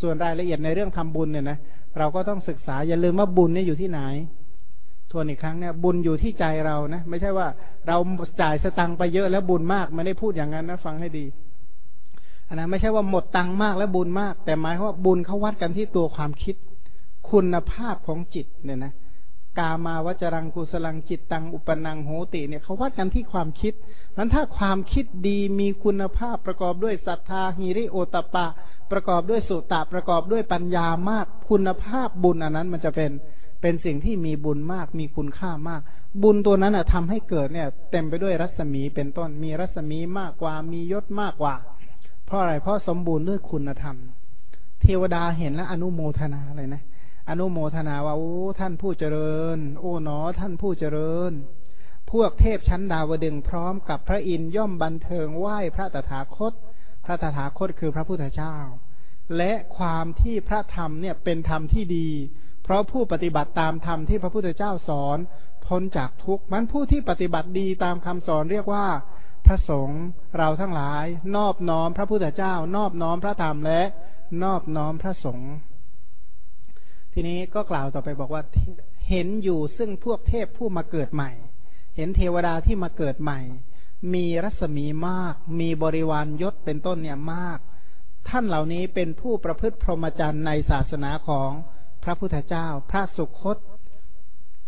ส่วนรายละเอียดในเรื่องทำบุญเนี่ยนะเราก็ต้องศึกษาอย่าลืมว่าบุญเนี่ยอยู่ที่ไหน ทวนอีกครั้งเนี่ย บุญอยู่ที่ใจเรานะไม่ใช่ว่าเราจ่ายสตังค์ไปเยอะแล้วบุญมากไม่ได้พูดอย่างนั้นนะฟังให้ดีอันนั้นไม่ใช่ว่าหมดตังค์มากแล้วบุญมาก แต่หมายว่าบุญเขาวัดกันที่ตัวความคิด คุณภาพของจิตเนี่ยนะ กามาวจรังกุสลังจิตตังอุปนังโหติเนี่ยเขาวัดกันที่ความคิดนั้นถ้าความคิดดีมีคุณภาพประกอบด้วยศรัทธาหิริโอตปะ ประกอบด้วยสุตตะประกอบด้วยปัญญามาก คุณภาพบุญอันนั้นมันจะเป็นเป็นสิ่งที่มีบุญมากมีคุณค่ามาก บุญตัวนั้นอะทำให้เกิดเนี่ย เต็มไปด้วยรัศมีเป็นต้นมีรัศมีมากกว่ามียศมากกว่า เพราะอะไรเพราะสมบูรณ์ด้วยคุณธรรม เทวดาเห็นแล้วอนุโมทนาเลยนะ อนุโมทนาว่าโอ้ท่านผู้เจริญ โอ้หนอท่านผู้เจริญ พวกเทพชั้นดาวดึงพร้อมกับพระอินย่อมบันเทิงไหว้พระตถาคต พระตถาคตคือพระพุทธเจ้า และความที่พระธรรมเนี่ยเป็นธรรมที่ดี เพราะผู้ปฏิบัติตามธรรมที่พระพุทธเจ้าสอนพ้นจากทุกข์มันผู้ที่ปฏิบัติดีตามคำสอนเรียกว่า พระสงฆ์เราทั้งหลาย นอบน้อมพระพุทธเจ้า นอบน้อมพระธรรมและนอบน้อมพระสงฆ์ ทีนี้ก็กล่าวต่อไปบอกว่าเห็นอยู่ซึ่งพวกเทพผู้มาเกิดใหม่ เห็นเทวดาที่มาเกิดใหม่ มีรัศมีมาก มีบริวารยศเป็นต้นเนี่ยมาก ท่านเหล่านี้เป็นผู้ประพฤติพรหมจรรย์ในศาสนาของพระพุทธเจ้า พระสุคต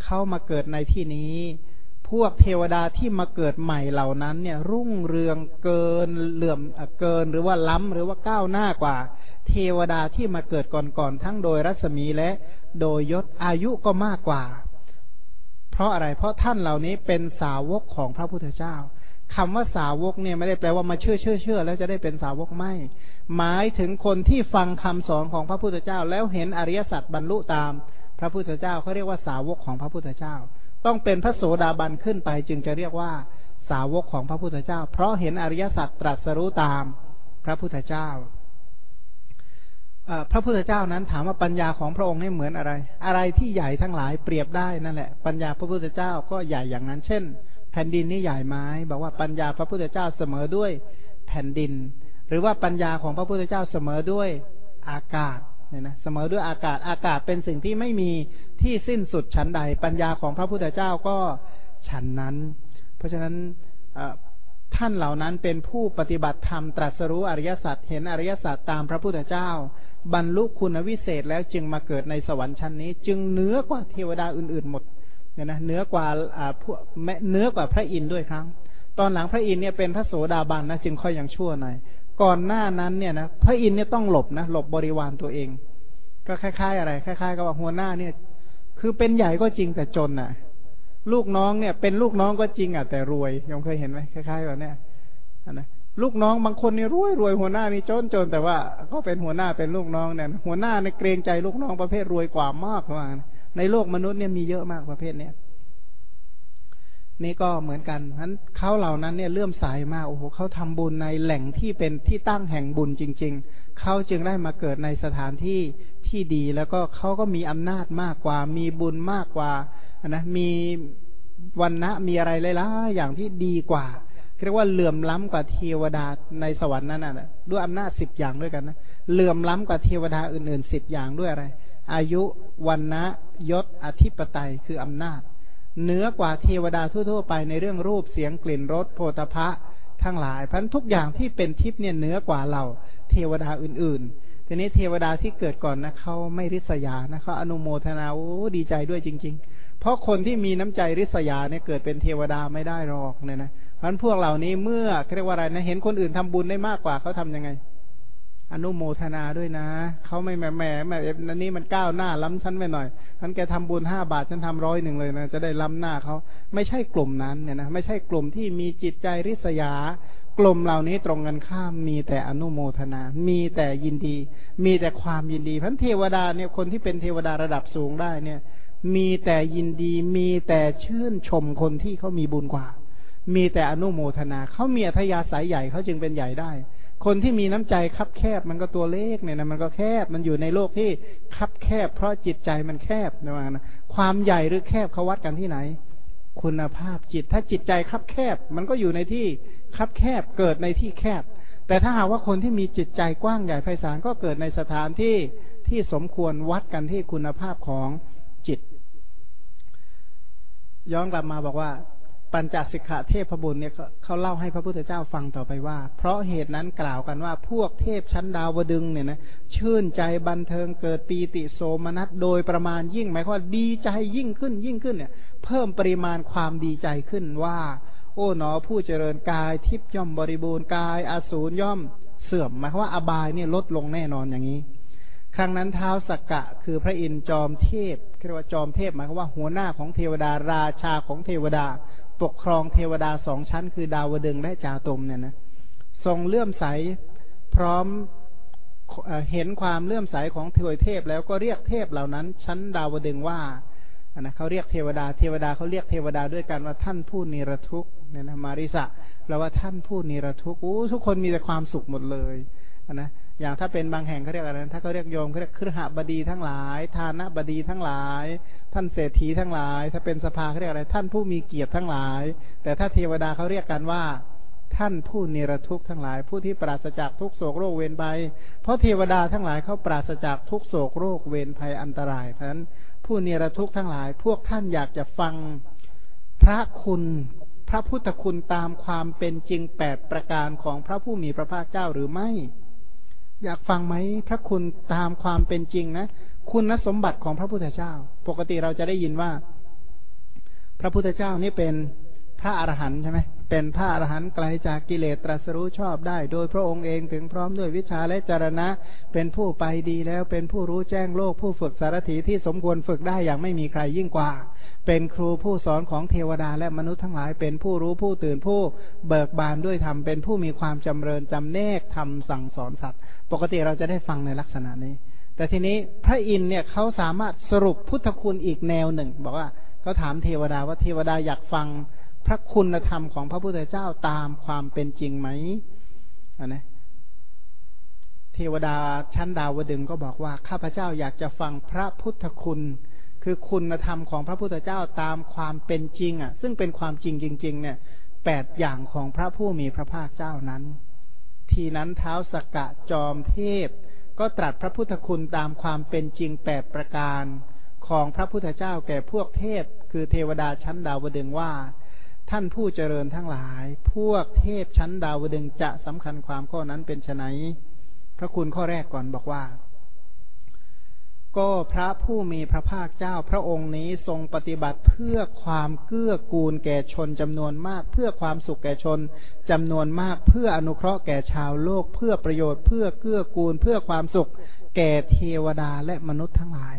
เข้ามาเกิดในที่นี้ พวกเทวดาที่มาเกิดใหม่เหล่านั้นเนี่ยรุ่งเรืองเกินเหลื่อมเกินหรือว่าล้ำหรือว่าก้าวหน้ากว่า เทวดาที่มาเกิดก่อนๆทั้งโดยรัศมีและโดยยศอายุก็มากกว่า เพราะอะไร เพราะท่านเหล่านี้เป็นสาวกของพระพุทธเจ้าคำว่าสาวกเนี่ยไม่ได้แปลว่ามาเชื่อเชื่อเชื่อแล้วจะได้เป็นสาวกไม่ หมายถึงคนที่ฟังคำสอนของพระพุทธเจ้า แล้วเห็นอริยสัจบรรลุตาม พระพุทธเจ้าเขาเรียกว่าสาวกของพระพุทธเจ้า ต้องเป็นพระโสดาบันขึ้นไป จึงจะเรียกว่าสาวกของพระพุทธเจ้า เพราะเห็นอริยสัจตรัสรู้ตามพระพุทธเจ้า พระพุทธเจ้านั้นถามว่าปัญญาของพระองค์นี่เหมือนอะไร อะไรที่ใหญ่ทั้งหลายเปรียบได้นั่นแหละ ปัญญาพระพุทธเจ้าก็ใหญ่อย่างนั้น เช่น แผ่นดินนี่ใหญ่ไหมบอกว่าปัญญาพระพุทธเจ้าเสมอด้วยแผ่นดิน หรือว่าปัญญาของพระพุทธเจ้าเสมอด้วยอากาศเนี่ยนะเสมอด้วยอากาศอากาศเป็นสิ่งที่ไม่มีที่สิ้นสุดชั้นใด ปัญญาของพระพุทธเจ้าก็ชั้นนั้น เพราะฉะนั้นท่านเหล่านั้นเป็นผู้ปฏิบัติธรรมตรัสรู้อริยสัจเห็นอริยสัจตามพระพุทธเจ้า บรรลุคุณวิเศษแล้วจึงมาเกิดในสวรรค์ชั้นนี้ จึงเนื้อกว่าเทวดาอื่นๆหมดเนี่ยนะเนื้อกว่าพวกเนื้อกว่าพระอินทร์ด้วยครั้ง ตอนหลังพระอินทร์เนี่ยเป็นพระโสดาบันนะจึงค่อยยังชั่วหน่อยก่อนหน้านั้นเนี่ยนะพระอินทร์เนี่ยต้องหลบนะหลบบริวารตัวเอง ก็คล้าย ๆ อะไรคล้ายๆกับว่าหัวหน้าเนี่ย คือเป็นใหญ่ก็จริงแต่จนอะ ลูกน้องเนี่ย เป็นลูกน้องก็จริงอะแต่รวยยังเคยเห็นไหมคล้ายๆแบบเนี้ยนะ ลูกน้องบางคนนี่รวยรวยหัวหน้านี่จนจนแต่ว่า ก็เป็นหัวหน้าเป็นลูกน้องเนี่ยหัวหน้าในเกรงใจลูกน้องประเภทรวยกว่ามากว่าในโลกมนุษย์เนี่ยมีเยอะมากประเภทเนี้ยนี่ก็เหมือนกันเพราะเขาเหล่านั้นเนี่ยเลื่อมสายมาก โอ้โหเขาทำบุญในแหล่งที่เป็นที่ตั้งแห่งบุญจริง ๆ เขาจึงได้มาเกิดในสถานที่ที่ดี แล้วก็เขาก็มีอำนาจมากกว่า มีบุญมากกว่านะ มีวันนะมีอะไรหลายๆอย่างที่ดีกว่า เรียกว่าเหลื่อมล้ำกว่าเทวดาในสวรรค์นั้นน่ะด้วยอำนาจสิบอย่างด้วยกันนะเหลื่อมล้ำกว่าเทวดาอื่นๆสิบอย่างด้วยอะไร อายุวันนะยศอธิปไตยคืออำนาจเหนือกว่าเทวดาทั่วๆไปในเรื่องรูปเสียงกลิ่นรสโพธพะทั้งหลายพันทุกอย่างที่เป็นทิพย์เนี่ยเหนือกว่าเราเทวดาอื่นๆ ทีนี้เทวดาที่เกิดก่อนนะเขาไม่ริษยานะเขาอนุโมทนาโอ้ดีใจด้วยจริง ๆ เพราะคนที่มีน้ำใจริษยาเนี่ยเกิดเป็นเทวดาไม่ได้หรอกเนี่ยนะ พันพวกเหล่านี้เมื่อเรียกว่าอะไรนะเห็นคนอื่นทำบุญได้มากกว่าเขาทํำยังไง อนุโมทนาด้วยนะเขาไม่แหมแหมแหมนันนี้มันก้าวหน้าล้ำชั้นไปหน่อยท่านแกทำบุญห้าบาทฉันทำร้อยหนึ่งเลยนะจะได้ล้ำหน้าเขาไม่ใช่กลุ่มนั้นเนี่ยนะไม่ใช่กลุ่มที่มีจิตใจริษยา กลุ่มเหล่านี้ตรงกันข้ามมีแต่อนุโมทนา มีแต่ยินดี มีแต่ความยินดีพันเทวดาเนี่ยคนที่เป็นเทวดาระดับสูงได้เนี่ย มีแต่ยินดีมีแต่ชื่นชมคนที่เขามีบุญกว่า มีแต่อนุโมทนาเขามีอัธยาศัยใหญ่เขาจึงเป็นใหญ่ได้ คนที่มีน้ำใจคับแคบมันก็ตัวเล็กเนี่ยนะมันก็แคบมันอยู่ในโลกที่คับแคบ เพราะจิตใจมันแคบนะว่านะความใหญ่หรือแคบเขาวัดกันที่ไหน คุณภาพจิตถ้าจิตใจคับแคบ มันก็อยู่ในที่คับแคบเกิดในที่แคบ แต่ถ้าหากว่าคนที่มีจิตใจกว้างใหญ่ไพศาลก็เกิดในสถานที่ที่สมควรวัดกันที่คุณภาพของจิต ย้อนกลับมาบอกว่า ปัญจสิกขาเทพบุญเนี่ยเขาเล่าให้พระพุทธเจ้าฟังต่อไปว่า เพราะเหตุนั้นกล่าวกันว่าพวกเทพชั้นดาวดึงเนี่ยนะชื่นใจบันเทิงเกิดปีติโสมนัสโดยประมาณยิ่งหมายความว่าดีใจยิ่งขึ้นยิ่งขึ้นเนี่ย เพิ่มปริมาณความดีใจขึ้นว่า โอ้หนอผู้เจริญกายทิพย่อมบริบูรณ์กายอสูรย่อมเสื่อมหมายความว่าอบายเนี่ยลดลงแน่นอนอย่างนี้ ครั้งนั้นเท้าสักกะ คือพระอินทร์จอมเทพเรียกว่าจอมเทพหมายความว่าหัวหน้าของเทวดาราชาของเทวดา ปกครองเทวดาสองชั้น คือดาวดึงและจาตุมเนี่ยนะทรงเลื่อมใสพร้อมเห็นความเลื่อมใสของเทวเทพ แล้วก็เรียกเทพเหล่านั้น ชั้นดาวดึงว่านะเขาเรียกเทวดาเทวดาเขาเรียกเทวดาด้วยกันว่าท่านผู้นิรทุกเนี่ยนะมาริสะแปลว่าท่านผู้นิรทุกโอ้ทุกคนมีแต่ความสุขหมดเลยนะ อย่างถ้าเป็นบางแห่งเขาเรียกอะไรถ้าเขาเรียกโยมเขาเรียกครหบดีทั้งหลาย ทานะบดีทั้งหลาย ท่านเศรษฐีทั้งหลาย ถ้าเป็นสภาเขาเรียกอะไร ท่านผู้มีเกียรติทั้งหลาย แต่ถ้าเทวดาเขาเรียกกันว่าท่านผู้เนรทุกข์ทั้งหลาย ผู้ที่ปราศจากทุกโศกโรคเวรภัยเพราะเทวดาทั้งหลายเขาปราศจากทุกโศกโรคเวรภัยอันตรายเพราะฉะนั้นผู้เนรทุกข์ทั้งหลาย พวกท่านอยากจะฟังพระคุณพระพุทธคุณตามความเป็นจริงแปดประการของพระผู้มีพระภาคเจ้าหรือไม่ อยากฟังไหมพระคุณตามความเป็นจริงนะคุณสมบัติของพระพุทธเจ้า ปกติเราจะได้ยินว่า พระพุทธเจ้านี่เป็นพระอรหันต์ใช่ไหมเป็นพระอรหันต์ไกลจากกิเลสตรัสรู้ชอบได้ โดยพระองค์เองถึงพร้อมด้วยวิชาและจารณะ เป็นผู้ไปดีแล้วเป็นผู้รู้แจ้งโลกผู้ฝึกสารถีที่สมควรฝึกได้อย่างไม่มีใครยิ่งกว่า เป็นครูผู้สอนของเทวดาและมนุษย์ทั้งหลาย เป็นผู้รู้ผู้ตื่นผู้เบิกบานด้วยธรรมเป็นผู้มีความจำเริญจำแนกทำสั่งสอนสัตว์ ปกติเราจะได้ฟังในลักษณะนี้ แต่ทีนี้พระอินเนี่ยเขาสามารถสรุปพุทธคุณอีกแนวหนึ่ง บอกว่าเขาถามเทวดาว่าเทวดาอยากฟังพระคุณธรรมของพระพุทธเจ้าตามความเป็นจริงไหมนนะเทวดาชั้นดาวดึงก็บอกว่าข้าพเจ้าอยากจะฟังพระพุทธคุณ คือคุณธรรมของพระพุทธเจ้าตามความเป็นจริง อะ ซึ่งเป็นความจริงจริง ๆ เนี่ยแปดอย่างของพระผู้มีพระภาคเจ้านั้น ทีนั้นเท้าสกกะจอมเทพ ก็ตรัสพระพุทธคุณตามความเป็นจริงแปดประการของพระพุทธเจ้าแก่พวกเทพ คือเทวดาชั้นดาวดึงว่า ท่านผู้เจริญทั้งหลาย พวกเทพชั้นดาวดึงจะสำคัญความข้อนั้นเป็นไนพระคุณข้อแรกก่อนบอกว่า ก็พระผู้มีพระภาคเจ้าพระองค์นี้ทรงปฏิบัติเพื่อความเกื้อกูลแก่ชนจำนวนมาก เพื่อความสุขแก่ชนจำนวนมาก เพื่ออนุเคราะห์แก่ชาวโลก เพื่อประโยชน์เพื่อเกื้อกูล เพื่อความสุข แก่เทวดาและมนุษย์ทั้งหลาย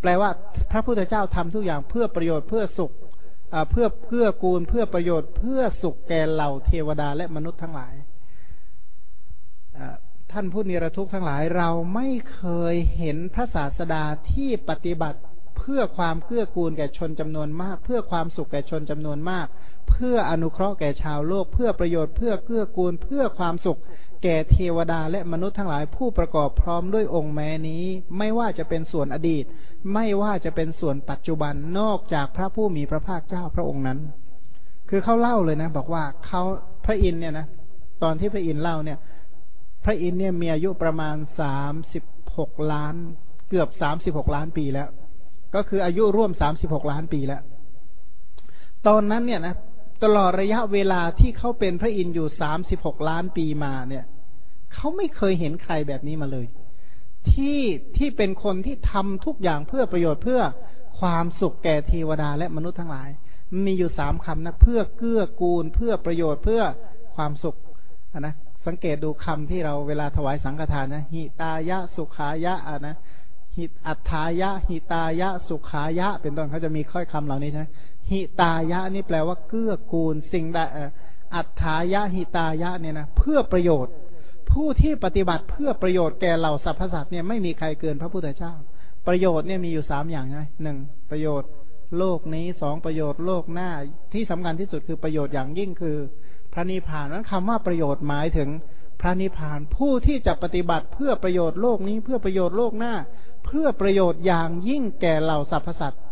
แปลว่าพระพุทธเจ้าทำทุกอย่างเพื่อประโยชน์เพื่อสุขเพื่อเพื่อกูล เพื่อประโยชน์ เพื่อสุขแก่เหล่าเทวดาและมนุษย์ทั้งหลาย ท่านผู้นิรทุกข์ทั้งหลายเราไม่เคยเห็นพระศาสดาที่ปฏิบัติเพื่อความเพื่อกูลแก่ชนจำนวนมาก เพื่อความสุขแก่ชนจำนวนมาก เพื่ออนุเคราะห์แก่ชาวโลก เพื่อประโยชน์เพื่อเกื้อกูล เพื่อความสุข แก่เทวดาและมนุษย์ทั้งหลายผู้ประกอบพร้อมด้วยองค์แม้นี้ ไม่ว่าจะเป็นส่วนอดีต ไม่ว่าจะเป็นส่วนปัจจุบันนอกจากพระผู้มีพระภาคเจ้าพระองค์นั้น คือเขาเล่าเลยนะ บอกว่าเขาพระอินเนี่ยนะตอนที่พระอินเล่าเนี่ย พระอินเนี่ยมีอายุประมาณสามสิบหกล้าน เกือบสามสิบหกล้านปีแล้ว ก็คืออายุร่วมสามสิบหกล้านปีแล้ว ตอนนั้นเนี่ยนะตลอดระยะเวลาที่เขาเป็นพระอินทร์อยู่สามสิบหกล้านปีมาเนี่ยเขาไม่เคยเห็นใครแบบนี้มาเลย ที่ที่เป็นคนที่ทำทุกอย่างเพื่อประโยชน์เพื่อความสุขแก่เทวดาและมนุษย์ทั้งหลาย มีอยู่สามคำนะเพื่อเกื้อกูลเพื่อประโยชน์เพื่อความสุขนะ สังเกตดูคำที่เราเวลาถวายสังฆทานนะหิตายะสุขายะอะนะหิอัฏฐายะ หิตายะ สุขายะ เป็นต้นเขาจะมีค่อยคำเหล่านี้ใช่ไหมหิตายะนี่แปลว่าเกื้อกูลสิ่งใดอัฏฐายะหิตายะเนี่ยนะเพื่อประโยชน์ ผู้ที่ปฏิบัติเพื่อประโยชน์แก่เหล่าสรรพสัตว์เนี่ยไม่มีใครเกินพระพุทธเจ้า ประโยชน์เนี่ยมีอยู่สามอย่างไงหนึ่งประโยชน์โลกนี้สองประโยชน์โลกหน้าที่สำคัญที่สุดคือประโยชน์อย่างยิ่งคือ พระนิพพานนั้นคำว่าประโยชน์หมายถึงพระนิพพานผู้ที่จะปฏิบัติเพื่อประโยชน์โลกนี้เพื่อประโยชน์โลกหน้า เพื่อประโยชน์อย่างยิ่งแก่เหล่าสรรพสัตว์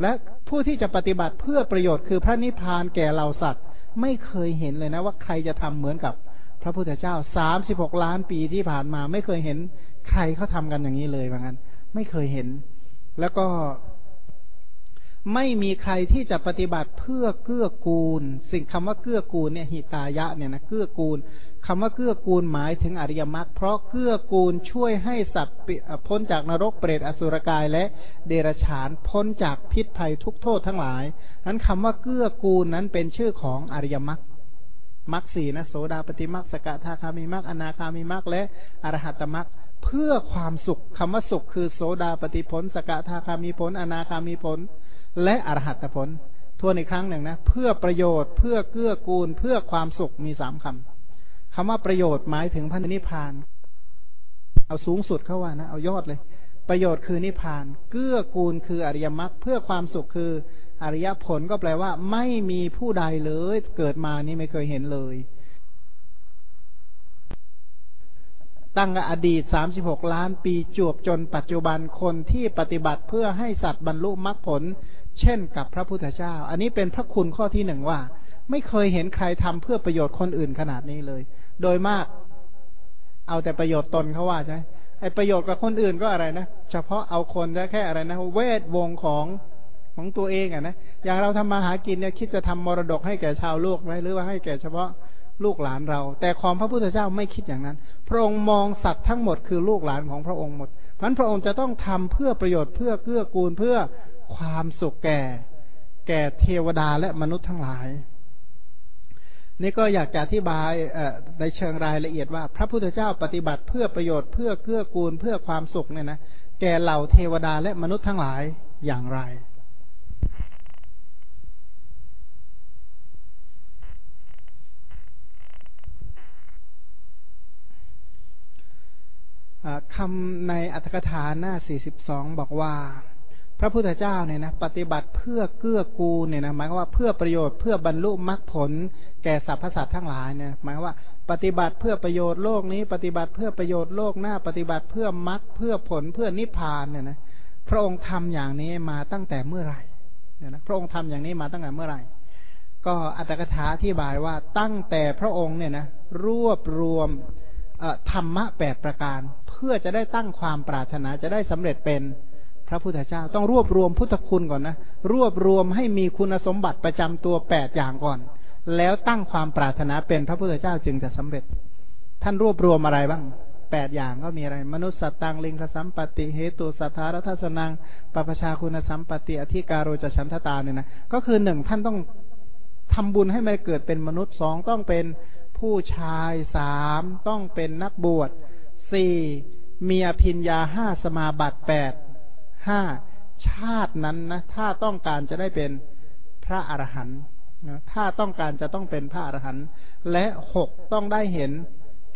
และผู้ที่จะปฏิบัติเพื่อประโยชน์คือพระนิพพานแก่เหล่าสัตว์ ไม่เคยเห็นเลยนะว่าใครจะทำเหมือนกับพระพุทธเจ้าสามสิบหกล้านปีที่ผ่านมา ไม่เคยเห็นใครเขาทากันอย่างนี้เลยว่างั้นไม่เคยเห็น แล้วก็ ไม่มีใครที่จะปฏิบัติเพื่อเกื้อกูล สิ่งคำว่าเกื้อกูลเนี่ยหิตายะเนี่ยนะเกื้อกูลคำว่าเกื้อกูลหมายถึงอริยมรรคเพราะเกื้อกูลช่วยให้สัตว์พ้นจากนรกเปรตอสุรกายและเดรัจฉานพ้นจากพิษภัยทุกโทษทั้งหลายนั้นคำว่าเกื้อกูลนั้นเป็นชื่อของอริยมรรคมรรคสี่นะโสดาปฏิมรรคสกทาคามีมรรคอนาคามีมรรคและอรหัตมรรคเพื่อความสุขคำว่าสุขคือโสดาปฏิผล สกทาคามีผล อนาคามีผล และอรหัตผลทวนอีกครั้งหนึ่งนะ เพื่อประโยชน์เพื่อเกื้อกูล เพื่อความสุขมีสามคำคำว่าประโยชน์หมายถึงพระนิพพาน เอาสูงสุดเข้าว่านะเอายอดเลย ประโยชน์คือนิพพาน เกื้อกูลคืออริยมรรคเพื่อความสุขคืออริยผลก็แปลว่า ไม่มีผู้ใดเลย เกิดมานี่ไม่เคยเห็นเลย ตั้งอดีตสามสิบหกล้านปีจวบจนปัจจุบันคนที่ปฏิบัติเพื่อให้สัตว์บรรลุมรรคผล เช่นกับพระพุทธเจ้า อันนี้เป็นพระคุณข้อที่หนึ่งว่า ไม่เคยเห็นใครทำเพื่อประโยชน์คนอื่นขนาดนี้เลย โดยมาก เอาแต่ประโยชน์ตนเขาว่าใช่ไอประโยชน์กับคนอื่นก็อะไรนะเฉพาะเอาคนแค่อะไรนะเวทวงของของตัวเองอะนะอย่างเราทำมาหากินเนี่ยคิดจะทำมรดกให้แก่ชาวโลกไหมหรือว่าให้แก่เฉพาะลูกหลานเรา แต่ของพระพุทธเจ้าไม่คิดอย่างนั้น พระองค์มองสัตว์ทั้งหมดคือลูกหลานของพระองค์หมดเพราะพระองค์จะต้องทำเพื่อประโยชน์เพื่อเกื้อกูลเพื่อ ความสุขแก่ แก่เทวดาและมนุษย์ทั้งหลาย นี่ก็อยากจะอธิบายในเชิงรายละเอียดว่า พระพุทธเจ้าปฏิบัติเพื่อประโยชน์เพื่อเกื้อกูลเพื่อความสุขเนี่ยนะแก่เหล่าเทวดาและมนุษย์ทั้งหลายอย่างไรคำในอัตถกถาหน้า 42 บอกว่า พระพุทธเจ้าเนี่ยนะปฏิบัติเพื่อเกื้อกูลเนี่ยนะหมายว่าเพื่อประโยชน์เพื่อบรรลุมรรคผล แก่สรรพสัตว์ทั้งหลายเนี่ยหมายว่า ปฏิบัติเพื่อประโยชน์โลกนี้ ปฏิบัติเพื่อประโยชน์โลกหน้า ปฏิบัติเพื่อมรรคเพื่อผลเพื่อนิพพานเนี่ยนะพระองค์ทำอย่างนี้มาตั้งแต่เมื่อไหร่เนี่ยนะพระองค์ทำอย่างนี้มาตั้งแต่เมื่อไหร่ ก็อัตถกถาที่บายว่าตั้งแต่พระองค์เนี่ยนะรวบรวมธรรมะแปดประการ เพื่อจะได้ตั้งความปรารถนาจะได้สำเร็จเป็น พระพุทธเจ้า ต้องรวบรวมพุทธคุณก่อนนะ รวบรวมให้มีคุณสมบัติประจำตัวแปดอย่างก่อน แล้วตั้งความปรารถนาเป็นพระพุทธเจ้าจึงจะสำเร็จ ท่านรวบรวมอะไรบ้างแปดอย่างก็มีอะไร มนุษย์สัตตังลิงคสัมปติเหตุสัทธารัตสนังปปชาคุณสัมปติอธิการโรจฉันทตาเนี่ยนะก็คือหนึ่งท่านต้องทำบุญให้มันเกิดเป็นมนุษย์สองต้องเป็นผู้ชายสามต้องเป็นนักบวชสี่มีอภิญญาห้าสมาบัติแปด ห้าชาตินั้นนะถ้าต้องการจะได้เป็นพระอรหันต์ถ้าต้องการจะต้องเป็นพระอรหันต์และหกต้องได้เห็น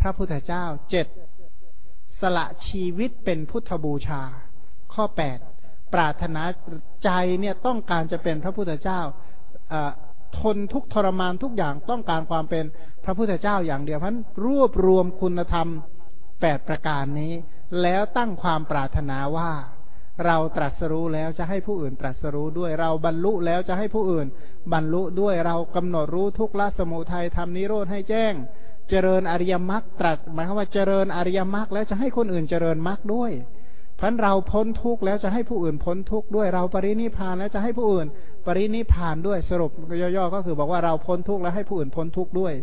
พระพุทธเจ้าเจ็ดสละชีวิตเป็นพุทธบูชา ข้อแปดปรารถนาใจเนี่ยต้องการจะเป็นพระพุทธเจ้าทนทุกทรมานทุกอย่างต้องการความเป็นพระพุทธเจ้าอย่างเดียวพันรวบรวมคุณธรรมแปดประการนี้ แล้วตั้งความปรารถนาว่า เราตรัสรู้แล้วจะให้ผู้อื่นตรัสรู้ด้วย เราบรรลุแล้วจะให้ผู้อื่น บรรลุด้วยเรากำหนดรู้ทุกละสมุทัยทำนิโรธให้แจ้ง เจริญอริยมรรคตรัสหมายความว่าเจริญอริยมรรคแล้วจะให้คนอื่นเจริญมรรคด้วยพันเราพ้นทุกข์แล้วจะให้ผู้อื่นพ้นทุกข์ด้วยเราปรินิพานแล้วจะให้ผู้อื่น ปรินิพานด้วยสรุปย่อๆก็คือบอกว่าเราพ้นทุกข์แล้วให้ผู้อื่นพ้นทุกข์ด้วย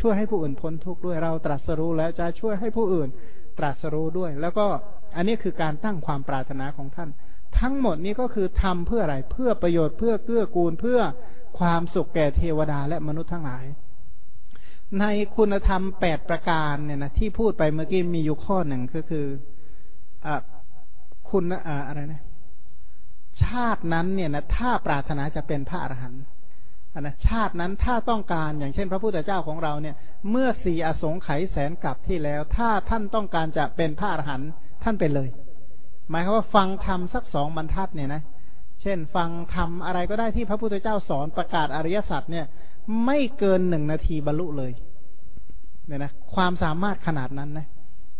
ช่วยให้ผู้อื่นพ้นทุกข์ด้วยเราตรัสรู้แล้วจะช่วยให้ผู้อื่นตรัสรู้ด้วย แล้วก็ อันนี้คือการตั้งความปรารถนาของท่าน ทั้งหมดนี้ก็คือทำเพื่ออะไร เพื่อประโยชน์ เพื่อเกื้อกูล เพื่อความสุขแก่เทวดาและมนุษย์ทั้งหลาย ในคุณธรรมแปดประการเนี่ยนะที่พูดไปเมื่อกี้มีอยู่ข้อหนึ่งก็คืออคุณอะไรนะชาตินั้นเนี่ยนะถ้าปรารถนาจะเป็นพระอรหันต์นะชาตินั้นถ้าต้องการอย่างเช่น พระพุทธเจ้าของเราเนี่ย เมื่อสี่อสงไขยแสนกลับที่แล้ว ถ้าท่านต้องการจะเป็นพระอรหันต์ ท่านเป็นเลย หมายความว่าฟังธรรมสักสองบรรทัดเนี่ยนะเช่น ฟังธรรมอะไรก็ได้ที่พระพุทธเจ้าสอนประกาศอริยสัจเนี่ย ไม่เกินหนึ่งนาทีบรรลุเลยเนี่ยนะความสามารถขนาดนั้นนะ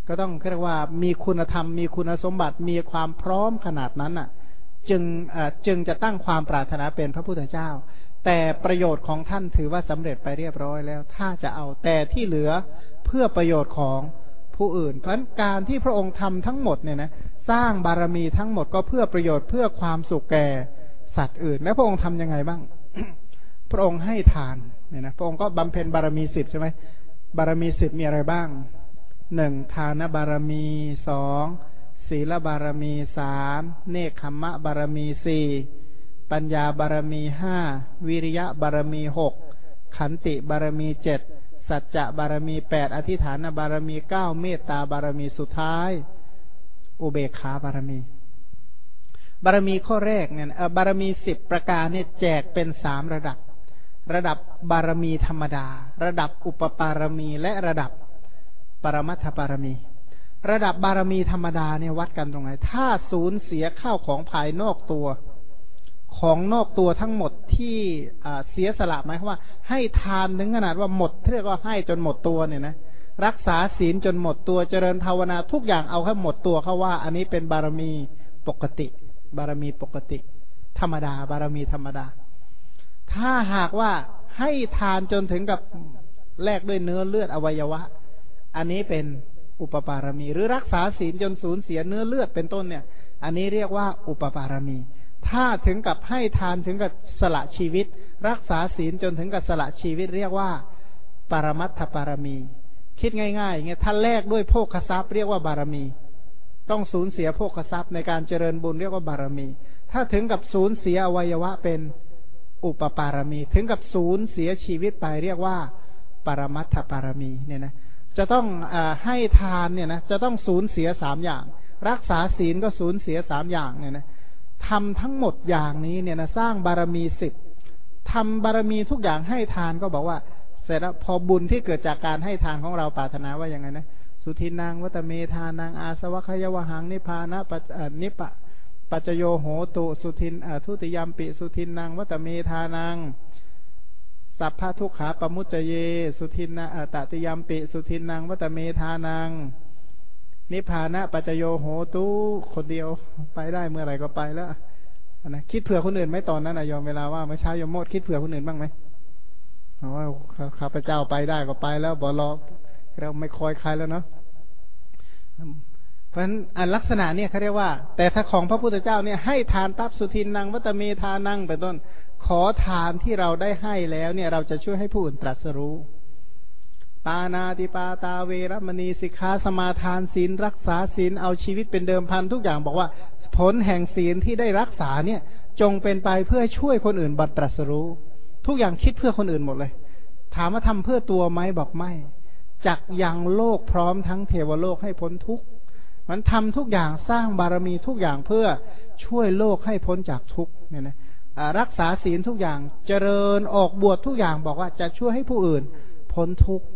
ก็ต้องเรียกว่ามีคุณธรรม มีคุณสมบัติมีความพร้อมขนาดนั้นอะ จึงจึงจะตั้งความปรารถนาเป็นพระพุทธเจ้า แต่ประโยชน์ของท่านถือว่าสำเร็จไปเรียบร้อยแล้ว ถ้าจะเอาแต่ที่เหลือเพื่อประโยชน์ของ ผู้อื่น เพราะการที่พระองค์ทำทั้งหมดเนี่ยนะสร้างบารมีทั้งหมดก็เพื่อประโยชน์เพื่อความสุขแก่สัตว์อื่น แล้วพระองค์ทํำยังไงบ้าง พระองค์ให้ทานเนี่ยนะพระองค์ก็บำเพ็ญบารมีสิบใช่ไหมบารมีสิบมีอะไรบ้างหนึ่งทานบารมีสองศีลบารมีสามเนคขมะบารมีสี่ปัญญาบารมีห้าวิริยะบารมีหกขันติบารมีเจ็ด สัจจะบารมีแปดอธิฐานบารมีเก้าเมตตาบารมีสุดท้าย อุเบกขาบารมี บารมีข้อแรกเนี่ยบารมีสิบประการเนี่ยแจกเป็นสามระดับ ระดับบารมีธรรมดา ระดับอุปปารมีและระดับปรมัตถบารมี ระดับบารมีธรรมดาเนี่ยวัดกันตรงไหน ถ้าสูญเสียข้าวของภายนอกตัว ของนอกตัวทั้งหมดที่เสียสละหมายความว่า ให้ทานถึงขนาดว่าหมดเรียกว่าให้จนหมดตัวเนี่ยนะรักษาศีลจนหมดตัวเจริญภาวนาทุกอย่างเอาแค่หมดตัวเขาว่า อันนี้เป็นบารมีปกติ บารมีปกติ ธรรมดา บารมีธรรมดา ถ้าหากว่าให้ทานจนถึงกับแลกด้วยเนื้อเลือดอวัยวะ อันนี้เป็นอุปปารมี หรือรักษาศีลจนสูญเสียเนื้อเลือดเป็นต้นเนี่ย อันนี้เรียกว่าอุปปารมี ถ้าถึงกับให้ทานถึงกับสละชีวิต รักษาศีลจนถึงกับสละชีวิตเรียกว่า ปรมัตถปารมี คิดง่ายๆอย่างเงี้ยถ้าแลกด้วยโภคทรัพย์เรียกว่าบารมี ต้องสูญเสียโภคทรัพย์ในการเจริญบุญเรียกว่าบารมี ถ้าถึงกับสูญเสียอวัยวะเป็นอุปปารมี ถึงกับสูญเสียชีวิตไปเรียกว่า ปรมัตถปารมีเนี่ยนะจะต้องอให้ทานเนี่ยนะจะต้องสูญเสียสามอย่าง รักษาศีลก็สูญเสียสามอย่างเนี่ยนะ ทำทั้งหมดอย่างนี้เนี่ยนะสร้างบารมีสิบทำบารมีทุกอย่างให้ทานก็บอกว่า เสร็จแล้วพอบุญที่เกิดจากการให้ทานของเราปรารถนาว่าอย่างไงนะสุทินางวัตเมธานางอาสวะขยวหังนิพานะปัจนิปะปัจโยโหตุสุทินทุติยมปิสุทินนางวัตเมธานางสัพพะทุกขาปมุจเจเย สุทินนาตติยมปิสุทินนางวัตเมธานัง นิพพานะปัจโยโหตุคนเดียวไปได้เมื่อไหร่ก็ไปแล้วนะคิดเผื่อคนอื่นไหมตอนนั้นนะยอมเวลาว่าเมื่อเช้ายมโมดคิดเผื่อคนอื่นบ้างไหมว่าข้าพเจ้าไปได้ก็ไปแล้วบอรอเราไม่คอยใครแล้วเนาะเพราะฉะนั้นลักษณะเนี่ยเขาเรียกว่า แต่ถ้าของพระพุทธเจ้าเนี่ยให้ทานตับสุทินนางวัตเมธานังเป็นต้น ขอทานที่เราได้ให้แล้วเนี่ย เราจะช่วยให้ผู้อื่นตรัสรู้ ปานาติปาตาเวรมณีสิกขาสมาทานศีลรักษาศีลเอาชีวิตเป็นเดิมพันทุกอย่างบอกว่า ผลแห่งศีลที่ได้รักษาเนี่ย จงเป็นไปเพื่อช่วยคนอื่นบัตรตรัสรู้ ทุกอย่างคิดเพื่อคนอื่นหมดเลย ถามว่าทำเพื่อตัวไหมบอกไม่จักยังโลกพร้อมทั้งเทวโลกให้พ้นทุกข์มันทำทุกอย่างสร้างบารมีทุกอย่างเพื่อช่วยโลกให้พ้นจากทุกข์เนี่ยนะรักษาศีลทุกอย่างเจริญออกบวชทุกอย่างบอกว่าจะช่วยให้ผู้อื่นพ้นทุกข์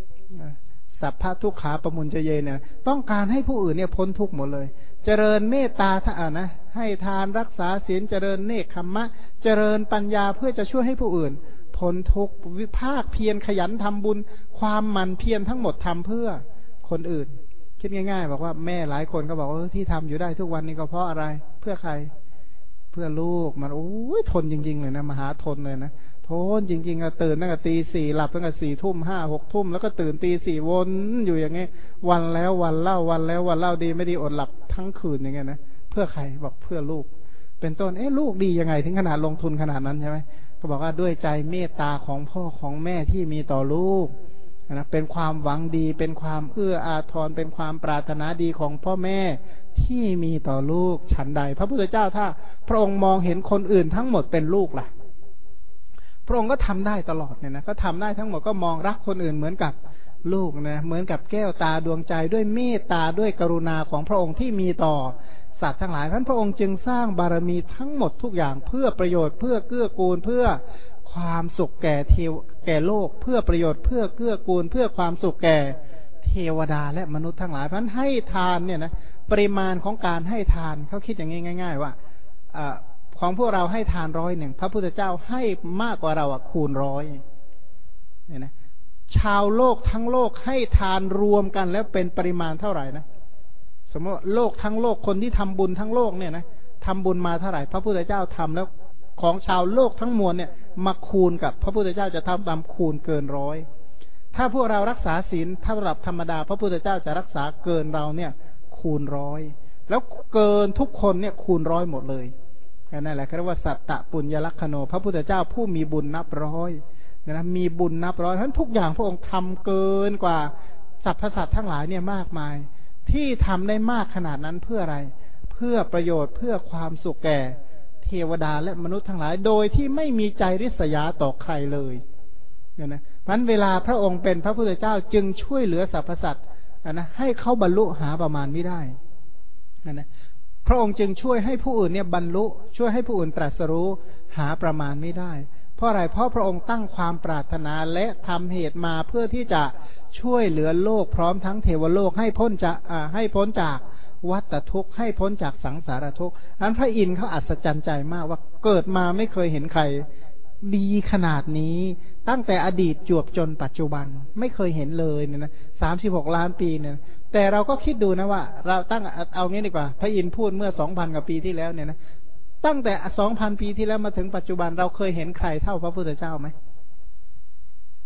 สัพพะทุกขาประมุนจะเยเนี่ยต้องการให้ผู้อื่นเนี่ยพ้นทุกข์หมดเลย เจริญเมตตาถ้าอ่านะ ให้ทานรักษาศีลเจริญเนคขมมะ เจริญปัญญาเพื่อจะช่วยให้ผู้อื่นพ้นทุกข์วิภาคเพียรขยันทำบุญ ความมันเพียรทั้งหมดทำเพื่อคนอื่น คิดง่าย ๆ บอกว่าแม่หลายคนก็บอกว่าที่ทำอยู่ได้ทุกวันนี้ก็เพราะอะไร เพื่อใคร เพื่อลูกมันโอ้ยทนจริง ๆ เลยนะมหาทนเลยนะ ทนจริงๆอะตื่นตั้งแต่ตีสี่หลับตั้งแต่สี่ทุ่มห้าหกทุ่มแล้วก็ตื่นตีสี่วนอยู่อย่างเงี้ยวันแล้ววันเล่าวันแล้ววันเล่าดีไม่ดีอดหลับทั้งคืนอย่างเงี้ยนะเพื่อใครบอกเพื่อลูก เป็นต้นเอ๊ะลูกดียังไง ถึงขนาดลงทุนขนาดนั้นใช่ไหมก็บอกว่าด้วยใจเมตตาของพ่อของแม่ที่มีต่อลูกนะเป็นความหวังดี เป็นความเอื้ออาทรเป็นความปรารถนาดีของพ่อแม่ที่มีต่อลูกฉันใด พระพุทธเจ้าถ้า พระองค์มองเห็นคนอื่นทั้งหมดเป็นลูกล่ะ พระองค์ก็ทำได้ตลอดเนี่ยนะก็ทำได้ทั้งหมดก็มองรักคนอื่นเหมือนกับลูกนะเหมือนกับแก้วตาดวงใจด้วยเมตตาด้วยกรุณาของพระองค์ที่มีต่อสัตว์ทั้งหลายท่านพระองค์จึงสร้างบารมีทั้งหมดทุกอย่างเพื่อประโยชน์เพื่อเกื้อกูลเพื่อความสุขแก่เทวแก่โลก เพื่อประโยชน์เพื่อเกื้อกูล เพื่อความสุขแก่เทวดาและมนุษย์ทั้งหลายพราะให้ทานเนี่ยนะปริมาณของการให้ทานเขาคิดอย่างง่าย ๆ ว่าอ ของพวกเราให้ทานร้อยหนึ่งพระพุทธเจ้าให้มากกว่าเราอะคูณร้อยเนี่ยนะชาวโลกทั้งโลกให้ทานรวมกันแล้วเป็นปริมาณเท่าไหร่นะสมมติโลกทั้งโลกคนที่ทำบุญทั้งโลกเนี่ยนะทำบุญมาเท่าไหร่ พระพุทธเจ้าทำแล้วของชาวโลกทั้งมวลเนี่ย มาคูณกับพระพุทธเจ้าจะทำตามคูณเกินร้อยถ้าพวกเรารักษาศีลถ้าระดับธรรมดา พระพุทธเจ้าจะรักษาเกินเราเนี่ย คูณร้อยแล้วเกินทุกคนเนี่ยคูณร้อยหมดเลย นั่นแหละเรียกว่าสัตตะปุญญลักษโน พระพุทธเจ้าผู้มีบุญนับร้อยนะมีบุญนับร้อยทั้นทุกอย่างพระองค์ทำเกินกว่าสรรพสัตว์ทั้งหลายเนี่ยมากมาย ที่ทำได้มากขนาดนั้นเพื่ออะไร เพื่อประโยชน์เพื่อความสุขแก่ เทวดาและมนุษย์ทั้งหลาย โดยที่ไม่มีใจริษยาต่อใครเลยเนี่ยนะพันเวลาพระองค์เป็นพระพุทธเจ้าจึงช่วยเหลือสรรพสัตว์นะให้เขาบรรลุหาประมาณไม่ได้นะนะ พระองค์จึงช่วยให้ผู้อื่นเนี่ยบรรลุ ช่วยให้ผู้อื่นตรัสรู้หาประมาณไม่ได้ เพราะอะไรเพราะพระองค์ตั้งความปรารถนาและทำเหตุมาเพื่อที่จะช่วยเหลือโลกพร้อมทั้งเทวโลกให้พ้นจากให้พ้นจากวัตทุกข์ให้พ้นจากสังสารทุกข์อันพระอินทร์เขาอัศจรรย์ใจมากว่าเกิดมาไม่เคยเห็นใคร ดีขนาดนี้ ตั้งแต่อดีตจวบจนปัจจุบันไม่เคยเห็นเลยเนี่ยนะสามสิบหกล้านปีเนี่ย แต่เราก็คิดดูนะว่า เราตั้งเอางี้ดีกว่า พระอินทร์พูดเมื่อสองพันกว่าปีที่แล้วเนี่ยนะตั้งแต่สองพันปีที่แล้วมาถึงปัจจุบันเราเคยเห็นใครเท่าพระพุทธเจ้าไหม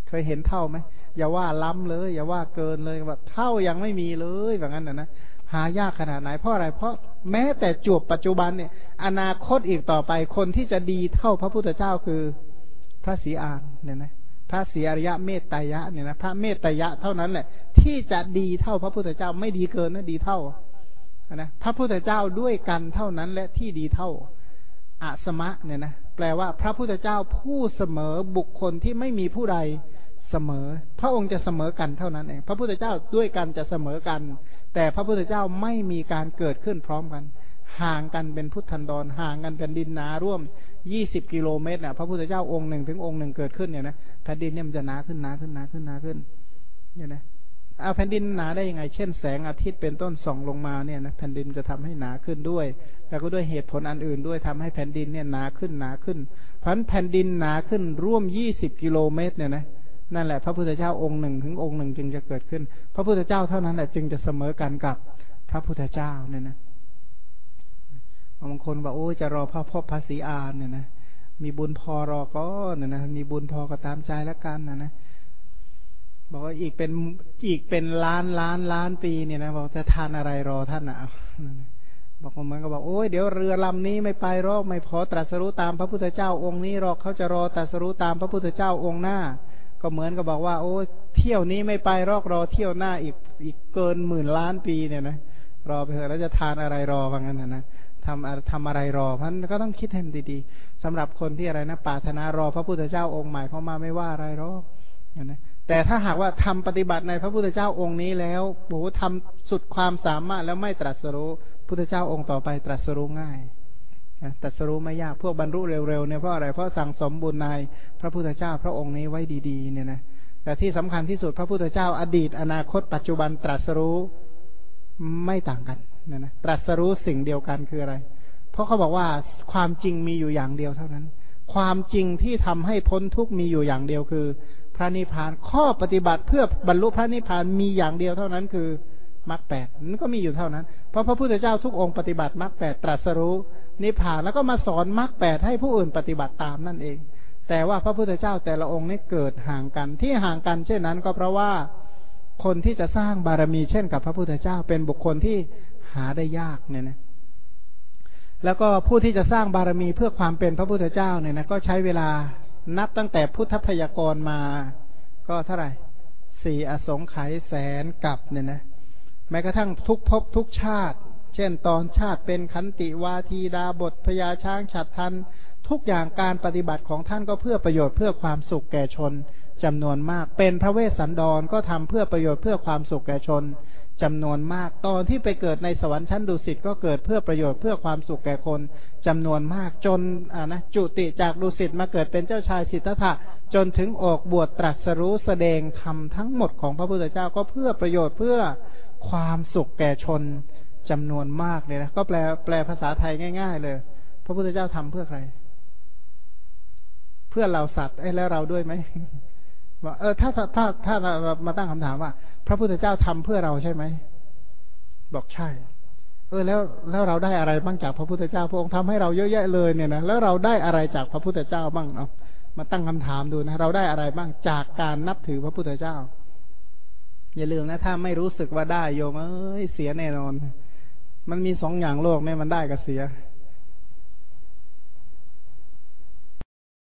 เคยเห็นเท่าไหมอย่าว่าล้ำเลย อย่าว่าเกินเลยแบบเท่ายังไม่มีเลยแบบนั้นนะนะหายากขนาดไหนเพราะอะไร เพราะแม้แต่จวบปัจจุบันเนี่ย อนาคตอีกต่อไปคนที่จะดีเท่าพระพุทธเจ้าคือพระศรีอานเนี่ยนะ พระศรีอริยะเมตตายะเนี่ยนะพระเมตตายะเท่านั้นแหละ ที่จะดีเท่าพระพุทธเจ้าไม่ดีเกินนะดีเท่านะพระพุทธเจ้าด้วยกันเท่านั้นและที่ดีเท่าอาสมะเนี่ยนะแปลว่าพระพุทธเจ้าผู้เสมอบุคคลที่ไม่มีผู้ใดเสมอ พระองค์จะเสมอกันเท่านั้นเองพระพุทธเจ้าด้วยกันจะเสมอกัน แต่พระพุทธเจ้าไม่มีการเกิดขึ้นพร้อมกัน ห่างกันเป็นพุทธันดร ห่างกันเป็นดินหนาร่วมยี่สิบกิโลเมตรเนี่ยพระพุทธเจ้าองค์หนึ่งถึงองค์หนึ่งเกิดขึ้นเนี่ยนะแผ่นดินเนี่ยมันจะหนาขึ้นหนาขึ้นหนาขึ้นหนาขึ้น เนี่ยนะเอาแผ่นดินหนาได้ยังไง เช่นแสงอาทิตย์เป็นต้นส่องลงมาเนี่ยนะแผ่นดินจะทำให้หนาขึ้นด้วย แล้วก็ด้วยเหตุผลอันอื่นด้วยทำให้แผ่นดินเนี่ยหนาขึ้นหนาขึ้นเพราะแผ่นดินหนาขึ้นร่วมยี่สิบกิโลเมตรเนี่ยนะนั่นแหละพระพุทธเจ้าองค์หนึ่งถึงองค์หนึ่งจึงจะเกิดขึ้น พระพุทธเจ้าเท่านั้นแหละจึงจะเสมอกันกับพระพุทธเจ้าเนี่ยนะ บางคนบอกโอ้จะรอพระพ่อพระศรีอานเนี่ยนะมีบุญพอรอก็เนี่ยนะมีบุญพอก็ตามใจแล้วกันนะนะบอกว่าอีกเป็นอีกเป็นล้านล้านล้านปีเนี่ยนะบอกจะทานอะไรรอท่านอะบอกมันก็บอกโอ้ยเดี๋ยวเรือลำนี้ไม่ไปรอกไม่พอตรัสรู้ตามพระพุทธเจ้าองค์นี้รอกเขาจะรอตรัสรู้ตามพระพุทธเจ้าองค์หน้า ก็เหมือนกับบอกว่า โอ้เที่ยวนี้ไม่ไปรอกรอเที่ยวหน้าอีกอีกเกินหมื่นล้านปีเนี่ยนะรอไปเถอะแล้วจะทานอะไรรอว่างั้นนะนะ ทำทำอะไรรอเพราะนั้นก็ต้องคิดให้มันดีๆสำหรับคนที่อะไรนะปรารถนารอพระพุทธเจ้าองค์ใหม่เข้ามาไม่ว่าอะไรหรอกนะแต่ถ้าหากว่าทำปฏิบัติในพระพุทธเจ้าองค์นี้แล้วโอ้ทำสุดความสามารถแล้วไม่ตรัสรู้พุทธเจ้าองค์ต่อไปตรัสรู้ง่ายตรัสรู้ไม่ยากพวกบรรลุเร็วๆเนี่ยเพราะอะไรเพราะสั่งสมบุญในพระพุทธเจ้าพระองค์นี้ไว้ดีๆเนี่ยนะแต่ที่สำคัญที่สุดพระพุทธเจ้าอดีต อนาคต ปัจจุบันตรัสรู้ไม่ต่างกัน เนี่ยนะตรัสรู้สิ่งเดียวกันคืออะไร เพราะเขาบอกว่าความจริงมีอยู่อย่างเดียวเท่านั้น ความจริงที่ทำให้พ้นทุกมีอยู่อย่างเดียวคือ พระนิพพานข้อปฏิบัติเพื่อบรรลุพระนิพพานมีอย่างเดียวเท่านั้นคือมรรคแปดนั่นก็มีอยู่เท่านั้น เพราะพระพุทธเจ้าทุกองค์ปฏิบัติมรรคแปดตรัสรู้นิพพานแล้วก็มาสอนมรรคแปดให้ผู้อื่นปฏิบัติตามนั่นเอง แต่ว่าพระพุทธเจ้าแต่ละองค์นี้เกิดห่างกันที่ห่างกันเช่นนั้นก็เพราะว่าคนที่จะสร้างบารมีเช่นกับพระพุทธเจ้าเป็นบุคคลที่ หาได้ยากเนี่ยนะแล้วก็ผู้ที่จะสร้างบารมีเพื่อความเป็นพระพุทธเจ้าเนี่ยนะก็ใช้เวลานับตั้งแต่พุทธพยากรมา ก็เท่าไหร่สี่อสงไขยแสนกับเนี่ยนะแม้กระทั่งทุกภพทุกชาติ เช่นตอนชาติเป็นขันติวาทีดาบทพญาช้างฉัดทัน ทุกอย่างการปฏิบัติของท่านก็เพื่อประโยชน์เพื่อความสุขแก่ชนจำนวนมาก เป็นพระเวสสันดรก็ทำเพื่อประโยชน์เพื่อความสุขแก่ชน จำนวนมาก ตอนที่ไปเกิดในสวรรค์ชั้นดุสิตก็เกิดเพื่อประโยชน์เพื่อความสุขแก่คนจำนวนมากจนอ่านะจุติจากดุสิตมาเกิดเป็นเจ้าชายสิทธัตถะจนถึงออกบวชตรัสรู้แสดงธรรมทั้งหมดของพระพุทธเจ้าก็เพื่อประโยชน์เพื่อความสุขแก่ชนจำนวนมากเลยนะก็แปลแปลภาษาไทยง่าย ๆ เลย พระพุทธเจ้าทำเพื่อใคร เพื่อเราสัตว์ไอ้แล้วเราด้วยไหม ว่าเออถ้าถ้าถ้าถ้าเรามาตั้งคำถามว่า พระพุทธเจ้าทำเพื่อเราใช่ไหมบอกใช่ เออ แล้วแล้วเราได้อะไรบ้างจากพระพุทธเจ้าพระองค์ทำให้เราเยอะแยะเลยเนี่ยนะแล้วเราได้อะไรจากพระพุทธเจ้าบ้างเอามาตั้งคำถามดูนะ เราได้อะไรบ้างจากการนับถือพระพุทธเจ้า อย่าลืมนะ ถ้าไม่รู้สึกว่าได้โยมเอ้ยเสียแน่นอน มันมีสองอย่างโลกเนี่ยมันได้กับเสีย